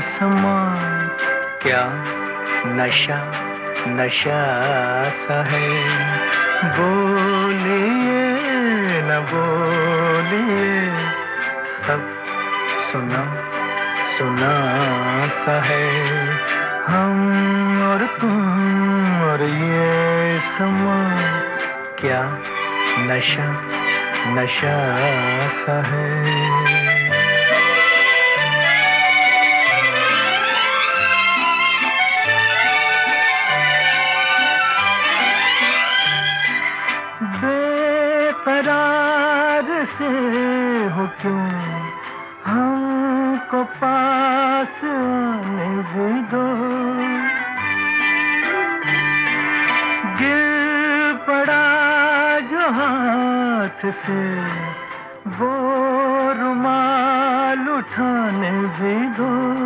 समान क्या नशा नशा सा है? बोलिए, न बोलिए, सब सुना सुना सा है। हम और तुम और ये समान क्या नशा नशा सा है? बेकरार से हो क्यों हमको पास आने भी दो। गिर पड़ा जो हाथ से, वो रुमाल उठाने भी दो।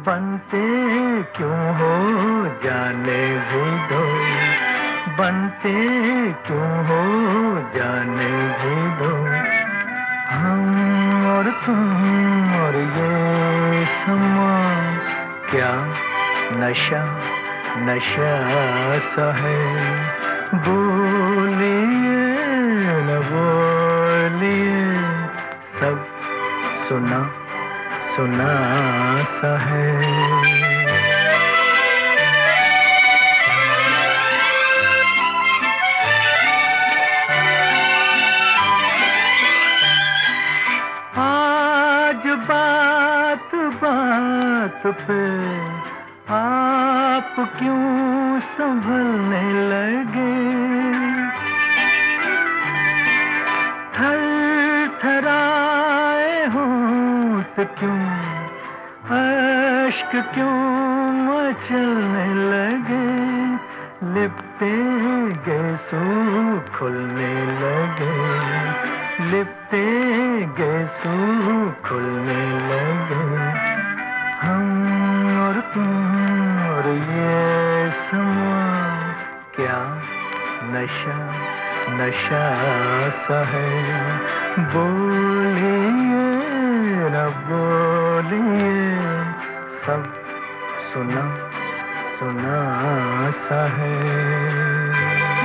बनते क्यों हो जाने भी दो? बनते क्यों हो क्या नशा नशा सा है? बोलिए न बोलिए सब सुना सुना सा है। बात पे आप क्यों संभलने लगे? थर थराए क्यों, अश्क क्यों मचलने लगे? लिपते गए सू खुलने लगे। लिपते गए सू खुलने लगे। और ये समा क्या नशा नशा सा है बोलिए न बोलिए। सब सुना सुना सा है